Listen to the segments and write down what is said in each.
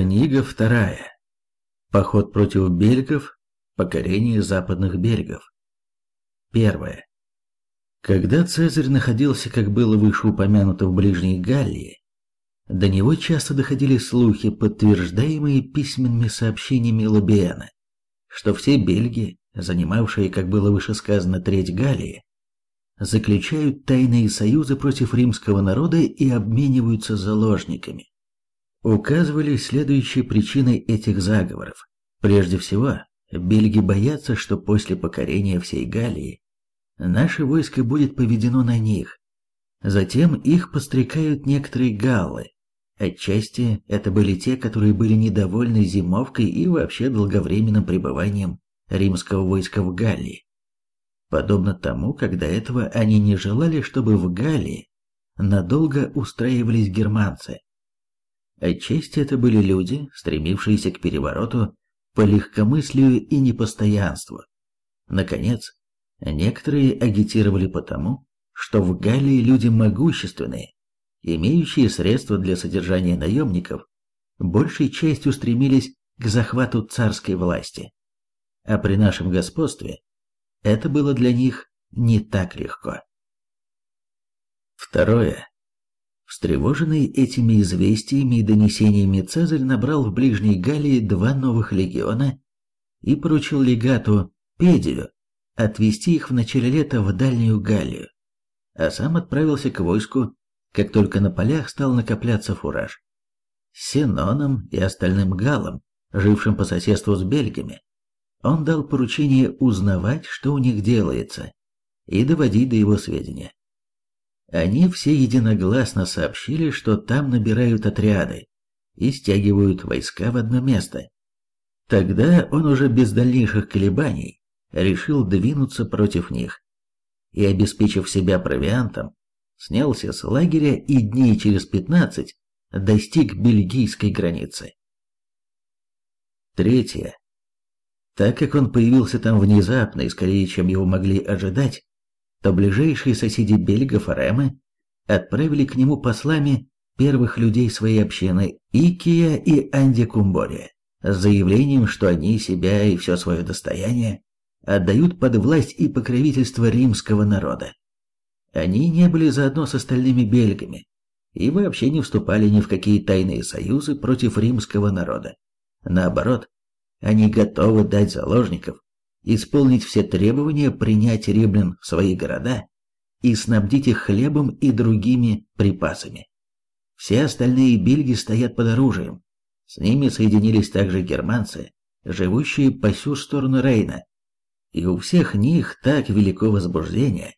Книга вторая. Поход против бельгов. Покорение западных берегов. Первое. Когда Цезарь находился, как было выше упомянуто, в Ближней Галлии, до него часто доходили слухи, подтверждаемые письменными сообщениями Лабиена, что все бельги, занимавшие, как было выше сказано, треть Галлии, заключают тайные союзы против римского народа и обмениваются заложниками указывали следующие причины этих заговоров. Прежде всего, бельги боятся, что после покорения всей Галлии наше войско будет поведено на них. Затем их пострекают некоторые галлы. Отчасти это были те, которые были недовольны зимовкой и вообще долговременным пребыванием римского войска в Галлии. Подобно тому, когда этого они не желали, чтобы в Галлии надолго устраивались германцы. Отчасти это были люди, стремившиеся к перевороту по легкомыслию и непостоянству. Наконец, некоторые агитировали потому, что в Галлии люди могущественные, имеющие средства для содержания наемников, большей частью стремились к захвату царской власти. А при нашем господстве это было для них не так легко. Второе. Встревоженный этими известиями и донесениями Цезарь набрал в Ближней Галлии два новых легиона и поручил легату Педию отвести их в начале лета в Дальнюю Галлию, а сам отправился к войску, как только на полях стал накопляться фураж. С Сеноном и остальным галам, жившим по соседству с бельгами, он дал поручение узнавать, что у них делается, и доводить до его сведения. Они все единогласно сообщили, что там набирают отряды и стягивают войска в одно место. Тогда он уже без дальнейших колебаний решил двинуться против них и, обеспечив себя провиантом, снялся с лагеря и дней через пятнадцать достиг бельгийской границы. Третье. Так как он появился там внезапно и скорее, чем его могли ожидать, то ближайшие соседи бельгов Ремы отправили к нему послами первых людей своей общины Икия и Анди Кумбория с заявлением, что они себя и все свое достояние отдают под власть и покровительство римского народа. Они не были заодно с остальными бельгами и вообще не вступали ни в какие тайные союзы против римского народа. Наоборот, они готовы дать заложников исполнить все требования, принять римлян в свои города и снабдить их хлебом и другими припасами. Все остальные бельги стоят под оружием. С ними соединились также германцы, живущие по всю сторону Рейна. И у всех них так велико возбуждение,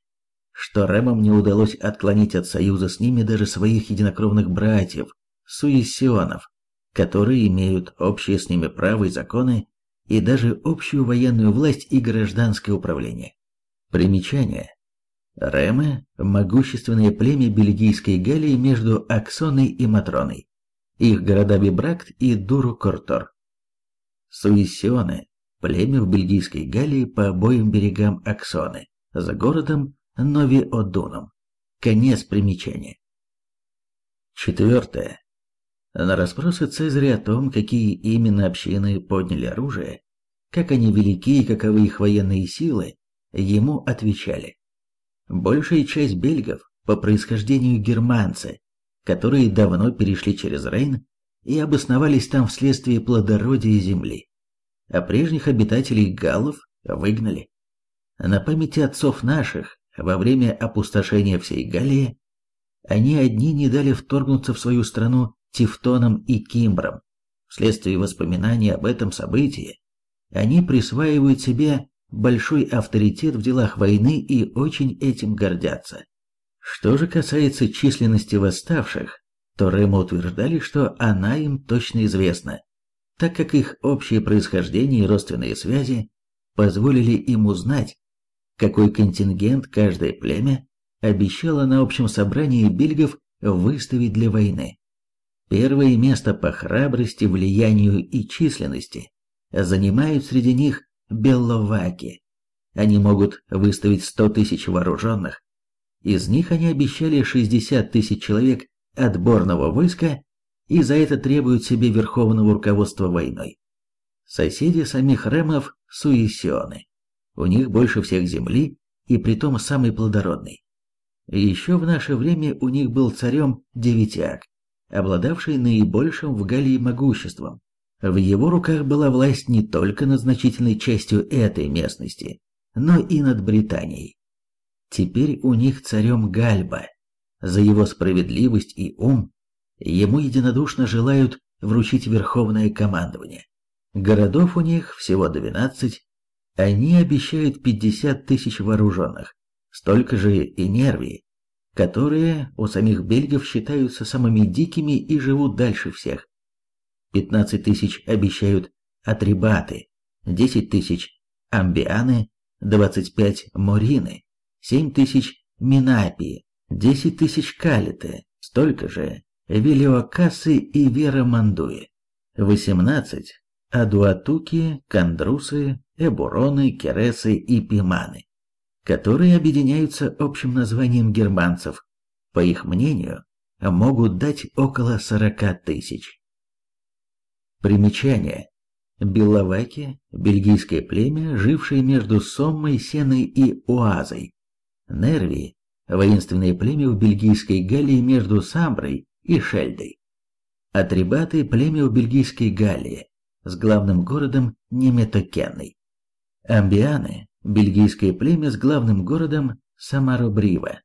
что Ремам не удалось отклонить от союза с ними даже своих единокровных братьев, суессионов, которые имеют общие с ними права и законы и даже общую военную власть и гражданское управление. Примечание. Ремы – могущественное племя бельгийской Галлии между Аксоной и Матроной. Их города Бибракт и Дуру-Кортор. Суиссионы – племя в бельгийской Галлии по обоим берегам Аксоны, за городом Нови-Одуном. Конец примечания. Четвертое. На расспросы Цезаря о том, какие именно общины подняли оружие, как они велики и каковы их военные силы, ему отвечали. Большая часть бельгов по происхождению германцы, которые давно перешли через Рейн и обосновались там вследствие плодородия земли, а прежних обитателей галлов выгнали. На памяти отцов наших, во время опустошения всей Галлии, они одни не дали вторгнуться в свою страну Тевтоном и Кимбром. Вследствие воспоминаний об этом событии, они присваивают себе большой авторитет в делах войны и очень этим гордятся. Что же касается численности восставших, то Рема утверждали, что она им точно известна, так как их общее происхождение и родственные связи позволили им узнать, какой контингент каждое племя обещало на общем собрании бельгов выставить для войны. Первое место по храбрости, влиянию и численности занимают среди них белловаки. Они могут выставить 100 тысяч вооруженных. Из них они обещали 60 тысяч человек отборного войска и за это требуют себе верховного руководства войной. Соседи самих ремов – суесионы. У них больше всех земли, и притом самый плодородный. Еще в наше время у них был царем Девятяк, обладавший наибольшим в Галлии могуществом. В его руках была власть не только над значительной частью этой местности, но и над Британией. Теперь у них царем Гальба. За его справедливость и ум ему единодушно желают вручить верховное командование. Городов у них всего 12, они обещают 50 тысяч вооруженных, столько же и нервии, которые у самих бельгов считаются самыми дикими и живут дальше всех. 15 тысяч обещают атрибаты, 10 тысяч амбианы, 25 морины, 7 тысяч минапии, 10 тысяч калиты, столько же велиокасы и верамандуи, 18 адуатуки, кандрусы, эбуроны, кересы и пиманы, которые объединяются общим названием германцев, по их мнению, могут дать около 40 тысяч. Примечание. Беловаки – бельгийское племя, жившее между Соммой, Сеной и Уазой. Нерви – воинственное племя в бельгийской Галлии между Самброй и Шельдой. Атрибаты – племя в бельгийской Галлии, с главным городом Неметокенной. Амбианы – бельгийское племя с главным городом Самаробрива.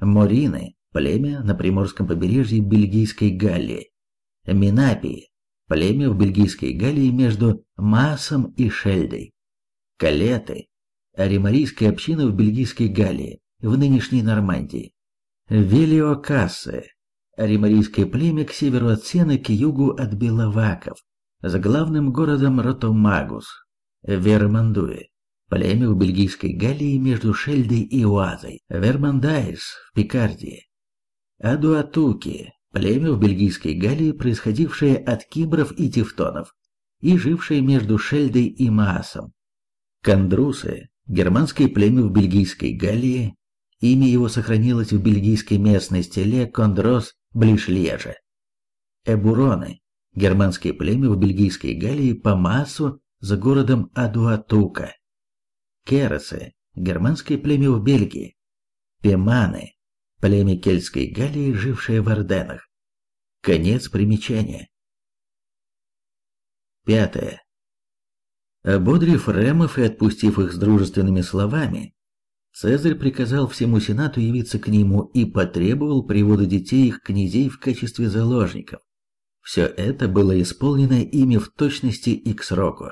Морины – племя на приморском побережье Бельгийской Галлии. Минапии – племя в Бельгийской Галлии между Маасом и Шельдой. Калеты – аримарийская община в Бельгийской Галлии, в нынешней Нормандии. Велиокассы – аримарийское племя к северу от Сены, к югу от Беловаков с главным городом Ротомагус, Вермандуэ, племя в бельгийской Галлии между Шельдой и Уазой, Вермандайс в Пикардии, Адуатуки, племя в бельгийской Галлии, происходившее от кибров и тевтонов, и жившее между Шельдой и Маасом, Кандрусы, германское племя в бельгийской Галлии, имя его сохранилось в бельгийской местности Ле Кондрос близ Лежа, Эбуроны, германское племя в бельгийской Галлии по массу за городом Адуатука. Керосы, германское племя в Бельгии. Пеманы, племя кельтской Галлии, жившее в Орденах. Конец примечания. Пятое. Ободрив ремов и отпустив их с дружественными словами, Цезарь приказал всему сенату явиться к нему и потребовал привода детей их князей в качестве заложников. Все это было исполнено ими в точности и к сроку.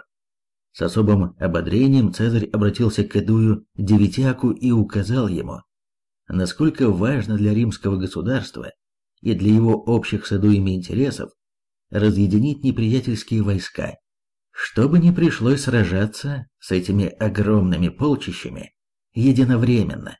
С особым ободрением Цезарь обратился к Эдую Девитяку и указал ему, насколько важно для римского государства и для его общих с Эдуями интересов разъединить неприятельские войска, чтобы не пришлось сражаться с этими огромными полчищами единовременно.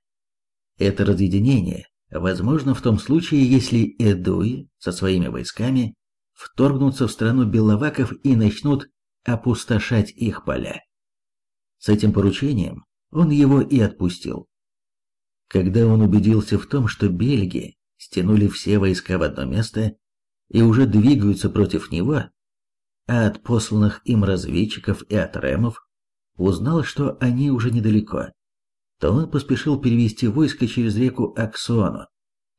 Это разъединение возможно в том случае, если Эдуи со своими войсками вторгнутся в страну беловаков и начнут опустошать их поля. С этим поручением он его и отпустил. Когда он убедился в том, что бельги стянули все войска в одно место и уже двигаются против него, а от посланных им разведчиков и от ремов узнал, что они уже недалеко, то он поспешил перевести войско через реку Аксону,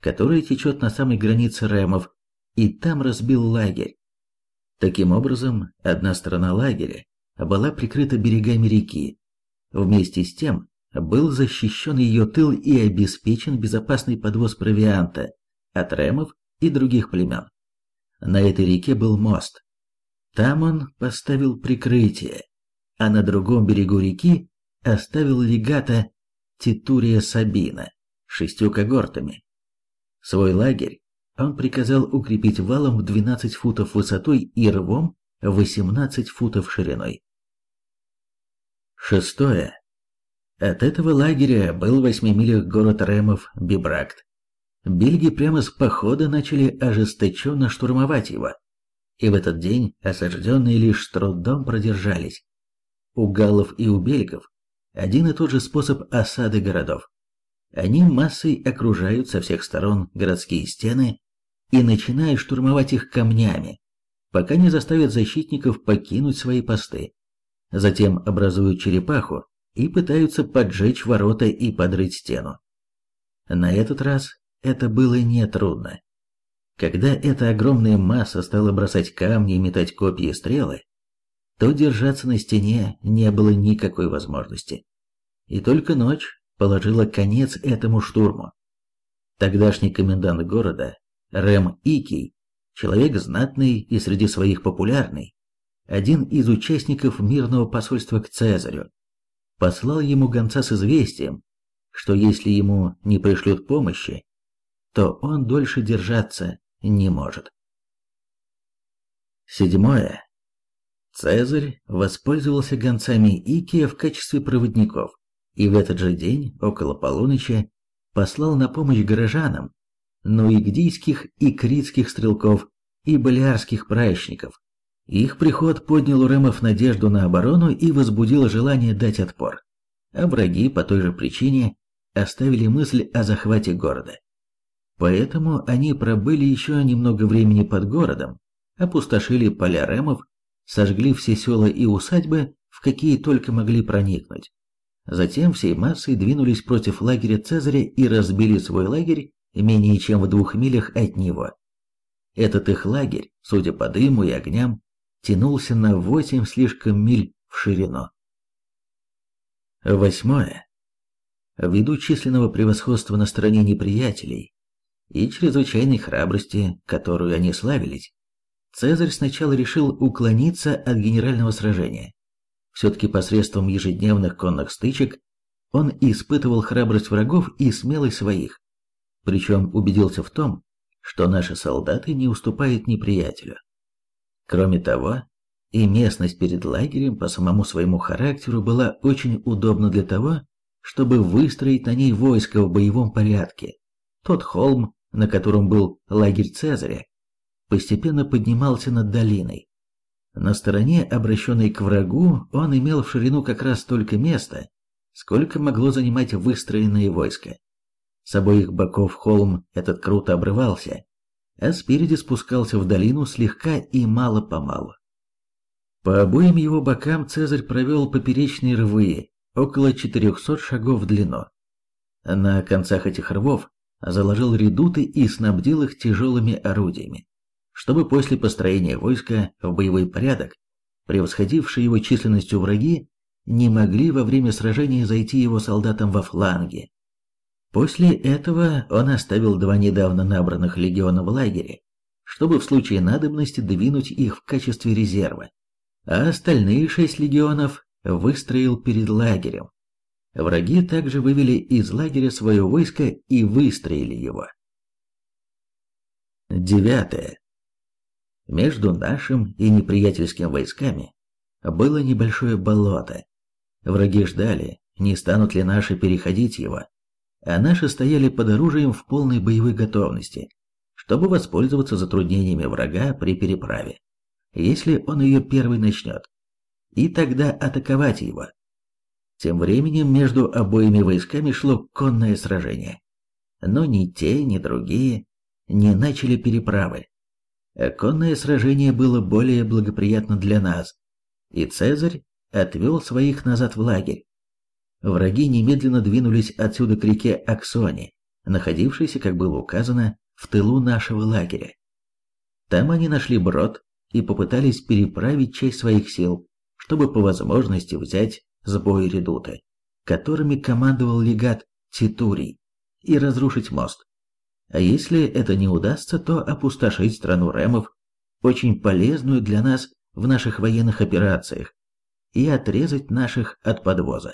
которая течет на самой границе ремов, и там разбил лагерь. Таким образом, одна сторона лагеря была прикрыта берегами реки. Вместе с тем был защищен ее тыл и обеспечен безопасный подвоз провианта от ремов и других племен. На этой реке был мост. Там он поставил прикрытие, а на другом берегу реки оставил легата Титурия Сабина шестью когортами. Свой лагерь он приказал укрепить валом в 12 футов высотой и рвом 18 футов шириной. Шестое. От этого лагеря был в восьми милях город Ремов Бибракт. Бельги прямо с похода начали ожесточенно штурмовать его, и в этот день осажденные лишь с трудом продержались. У галлов и у бельгов один и тот же способ осады городов. Они массой окружают со всех сторон городские стены и начинают штурмовать их камнями, пока не заставят защитников покинуть свои посты. Затем образуют черепаху и пытаются поджечь ворота и подрыть стену. На этот раз это было нетрудно. Когда эта огромная масса стала бросать камни и метать копья и стрелы, то держаться на стене не было никакой возможности. И только ночь положила конец этому штурму. Тогдашний комендант города, Рэм Икий, человек знатный и среди своих популярный, один из участников мирного посольства к Цезарю, послал ему гонца с известием, что если ему не пришлют помощи, то он дольше держаться не может. Седьмое. Цезарь воспользовался гонцами Икия в качестве проводников и в этот же день, около полуночи, послал на помощь горожанам нуигдийских и критских стрелков и балиарских пращников. Их приход поднял у ремов надежду на оборону и возбудил желание дать отпор. А враги по той же причине оставили мысль о захвате города. Поэтому они пробыли еще немного времени под городом, опустошили поля ремов, сожгли все села и усадьбы, в какие только могли проникнуть. Затем всей массой двинулись против лагеря Цезаря и разбили свой лагерь менее чем в двух милях от него. Этот их лагерь, судя по дыму и огням, тянулся на восемь слишком миль в ширину. Восьмое. Ввиду численного превосходства на стороне неприятелей, и чрезвычайной храбрости, которую они славились, Цезарь сначала решил уклониться от генерального сражения. Все-таки посредством ежедневных конных стычек он испытывал храбрость врагов и смелость своих, причем убедился в том, что наши солдаты не уступают неприятелю. Кроме того, и местность перед лагерем по самому своему характеру была очень удобна для того, чтобы выстроить на ней войско в боевом порядке. Тот холм на котором был лагерь Цезаря, постепенно поднимался над долиной. На стороне, обращенной к врагу, он имел в ширину как раз столько места, сколько могло занимать выстроенное войско. С обоих боков холм этот круто обрывался, а спереди спускался в долину слегка и мало-помалу. По обоим его бокам Цезарь провел поперечные рвы, около 400 шагов в длину. На концах этих рвов заложил редуты и снабдил их тяжелыми орудиями, чтобы после построения войска в боевой порядок, превосходившие его численностью враги, не могли во время сражения зайти его солдатам во фланге. После этого он оставил два недавно набранных легиона в лагере, чтобы в случае надобности двинуть их в качестве резерва, а остальные шесть легионов выстроил перед лагерем, Враги также вывели из лагеря свое войско и выстроили его. Девятое. Между нашим и неприятельским войсками было небольшое болото. Враги ждали, не станут ли наши переходить его, а наши стояли под оружием в полной боевой готовности, чтобы воспользоваться затруднениями врага при переправе, если он ее первый начнет, и тогда атаковать его. Тем временем между обоими войсками шло конное сражение. Но ни те, ни другие не начали переправы. Конное сражение было более благоприятно для нас, и Цезарь отвел своих назад в лагерь. Враги немедленно двинулись отсюда к реке Аксоне, находившейся, как было указано, в тылу нашего лагеря. Там они нашли брод и попытались переправить часть своих сил, чтобы по возможности взять с боя редуты, которыми командовал легат Титурий, и разрушить мост. А если это не удастся, то опустошить страну ремов, очень полезную для нас в наших военных операциях, и отрезать наших от подвоза.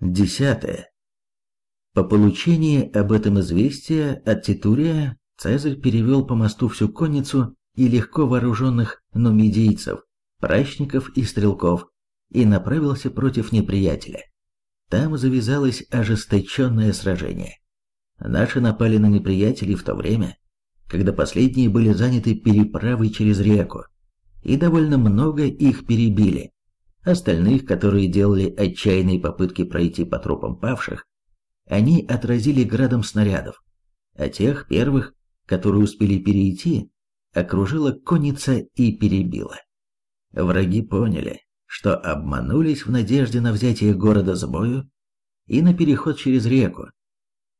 Десятое. По получении об этом известия от Титурия Цезарь перевел по мосту всю конницу и легко вооруженных нумидийцев, прачников и стрелков, и направился против неприятеля. Там завязалось ожесточенное сражение. Наши напали на неприятелей в то время, когда последние были заняты переправой через реку, и довольно много их перебили. Остальных, которые делали отчаянные попытки пройти по трупам павших, они отразили градом снарядов, а тех первых, которую успели перейти, окружила конница и перебила. Враги поняли, что обманулись в надежде на взятие города с бою и на переход через реку.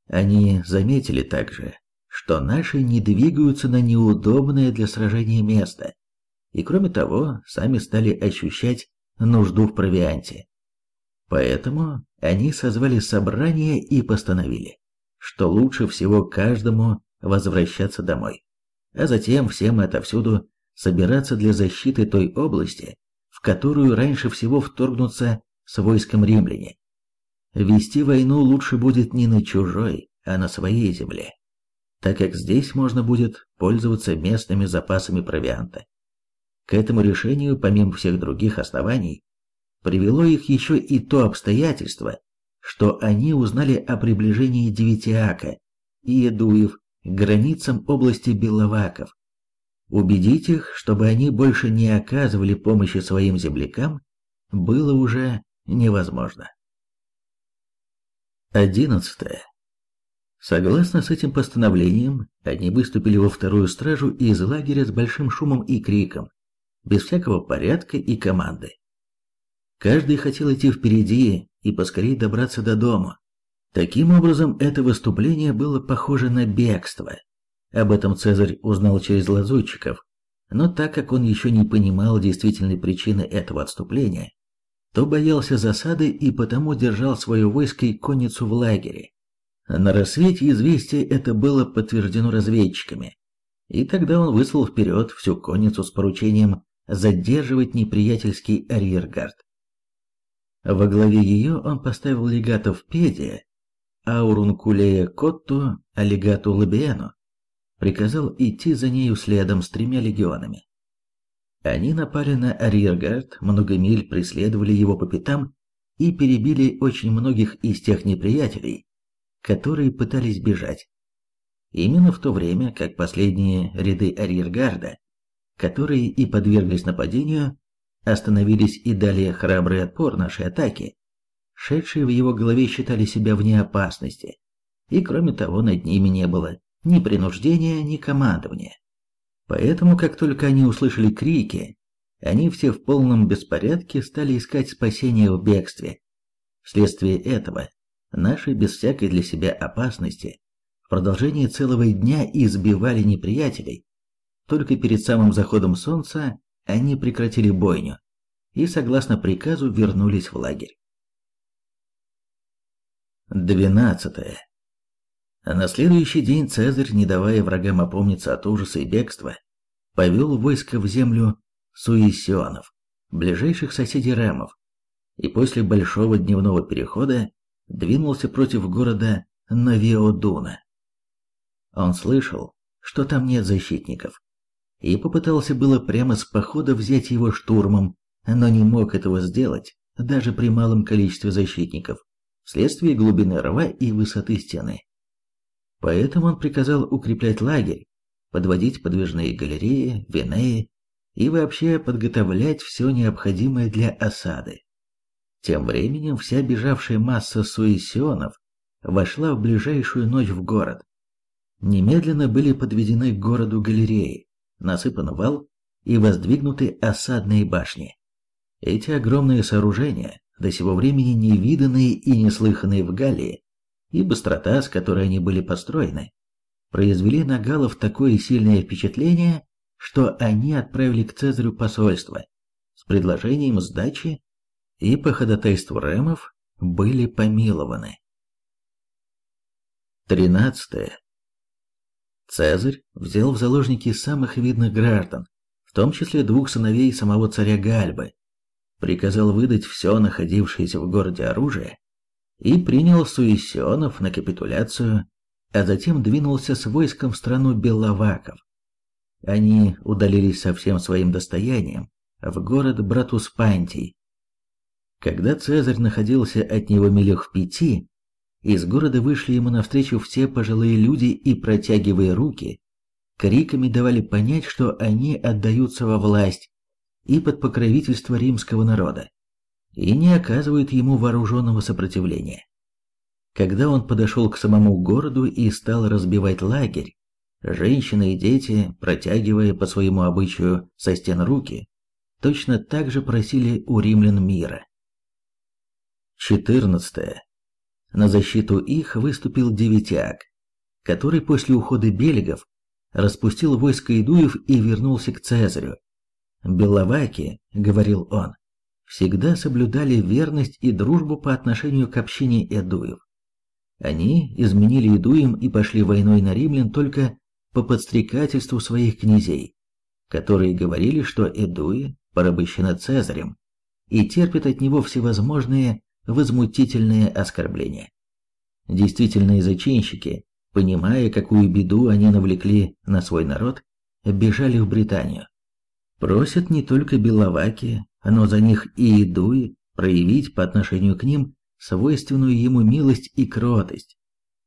Они заметили также, что наши не двигаются на неудобное для сражения место, и кроме того, сами стали ощущать нужду в провианте. Поэтому они созвали собрание и постановили, что лучше всего каждому возвращаться домой, а затем всем отовсюду собираться для защиты той области, в которую раньше всего вторгнутся с войском римляне. Вести войну лучше будет не на чужой, а на своей земле, так как здесь можно будет пользоваться местными запасами провианта. К этому решению, помимо всех других оснований, привело их еще и то обстоятельство, что они узнали о приближении Девятиака и Эдуев к границам области Беловаков. Убедить их, чтобы они больше не оказывали помощи своим землякам, было уже невозможно. Одиннадцатое. Согласно с этим постановлением, они выступили во вторую стражу из лагеря с большим шумом и криком, без всякого порядка и команды. Каждый хотел идти впереди и поскорее добраться до дома. Таким образом, это выступление было похоже на бегство. Об этом Цезарь узнал через лазутчиков, но так как он еще не понимал действительной причины этого отступления, то боялся засады и потому держал свое войско и конницу в лагере. На рассвете известие это было подтверждено разведчиками, и тогда он выслал вперед всю конницу с поручением задерживать неприятельский арьергард. Во главе ее он поставил легатов Педия, Аурункулея Котту, легату Лабиану приказал идти за нею следом с тремя легионами. Они напали на арьергард, много миль преследовали его по пятам и перебили очень многих из тех неприятелей, которые пытались бежать. Именно в то время, как последние ряды арьергарда, которые и подверглись нападению, остановились и дали храбрый отпор нашей атаке, шедшие в его голове считали себя вне опасности, и кроме того над ними не было ни принуждения, ни командования. Поэтому, как только они услышали крики, они все в полном беспорядке стали искать спасения в бегстве. Вследствие этого наши без всякой для себя опасности в продолжении целого дня избивали неприятелей. Только перед самым заходом солнца они прекратили бойню и, согласно приказу, вернулись в лагерь. Двенадцатое. На следующий день Цезарь, не давая врагам опомниться от ужаса и бегства, повел войско в землю суисионов, ближайших соседей Рамов, и после большого дневного перехода двинулся против города Навиодуна. Он слышал, что там нет защитников, и попытался было прямо с похода взять его штурмом, но не мог этого сделать даже при малом количестве защитников, вследствие глубины рва и высоты стены. Поэтому он приказал укреплять лагерь, подводить подвижные галереи, венеи и вообще подготовлять все необходимое для осады. Тем временем вся бежавшая масса суисионов вошла в ближайшую ночь в город. Немедленно были подведены к городу галереи, насыпан вал и воздвигнуты осадные башни. Эти огромные сооружения, до сего времени невиданные и неслыханные в Галлии, и быстрота, с которой они были построены, произвели на галлов такое сильное впечатление, что они отправили к Цезарю посольство с предложением сдачи и по ходатайству ремов были помилованы. Тринадцатое. Цезарь взял в заложники самых видных граждан, в том числе двух сыновей самого царя Гальбы, приказал выдать все находившееся в городе оружие и принял суисионов на капитуляцию, а затем двинулся с войском в страну Беловаков. Они удалились со всем своим достоянием в город Братуспантий. Когда Цезарь находился от него милях в пяти, из города вышли ему навстречу все пожилые люди и, протягивая руки, криками давали понять, что они отдаются во власть и под покровительство римского народа, и не оказывают ему вооруженного сопротивления. Когда он подошел к самому городу и стал разбивать лагерь, Женщины и дети, протягивая по своему обычаю со стен руки, точно так же просили у римлян мира. 14. На защиту их выступил Девятиак, который после ухода белигов распустил войско идуев и вернулся к Цезарю. «Беловаки», — говорил он, — всегда соблюдали верность и дружбу по отношению к общине эдуев. Они изменили идуем и пошли войной на римлян только по подстрекательству своих князей, которые говорили, что эдуи порабощены Цезарем и терпят от него всевозможные возмутительные оскорбления. Действительные зачинщики, понимая, какую беду они навлекли на свой народ, бежали в Британию. Просят не только беловаки, но за них и идуи проявить по отношению к ним свойственную ему милость и кротость.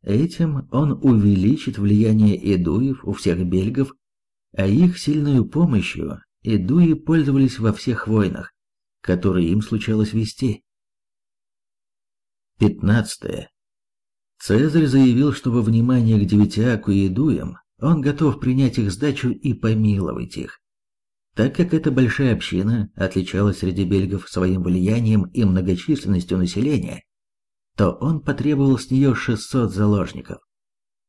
Этим он увеличит влияние идуев у всех бельгов, а их сильную помощью идуи пользовались во всех войнах, которые им случалось вести. 15. Цезарь заявил, что во внимание к Девятиаку и Идуям он готов принять их сдачу и помиловать их. Так как эта большая община отличалась среди бельгов своим влиянием и многочисленностью населения, то он потребовал с нее 600 заложников.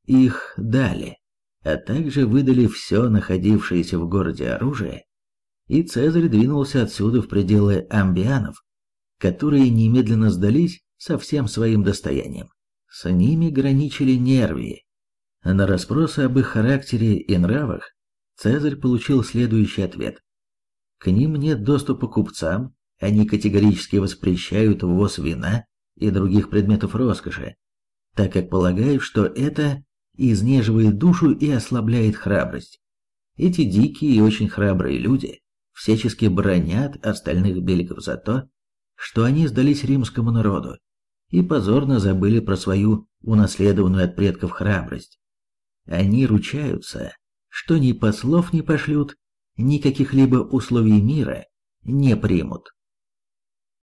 Их дали, а также выдали все находившееся в городе оружие, и Цезарь двинулся отсюда в пределы амбианов, которые немедленно сдались со всем своим достоянием. С ними граничили нервии. На расспросы об их характере и нравах Цезарь получил следующий ответ. К ним нет доступа купцам, они категорически воспрещают ввоз вина и других предметов роскоши, так как полагают, что это изнеживает душу и ослабляет храбрость. Эти дикие и очень храбрые люди всячески бронят остальных беликов за то, что они сдались римскому народу и позорно забыли про свою унаследованную от предков храбрость. Они ручаются, что ни послов не пошлют, ни каких-либо условий мира не примут.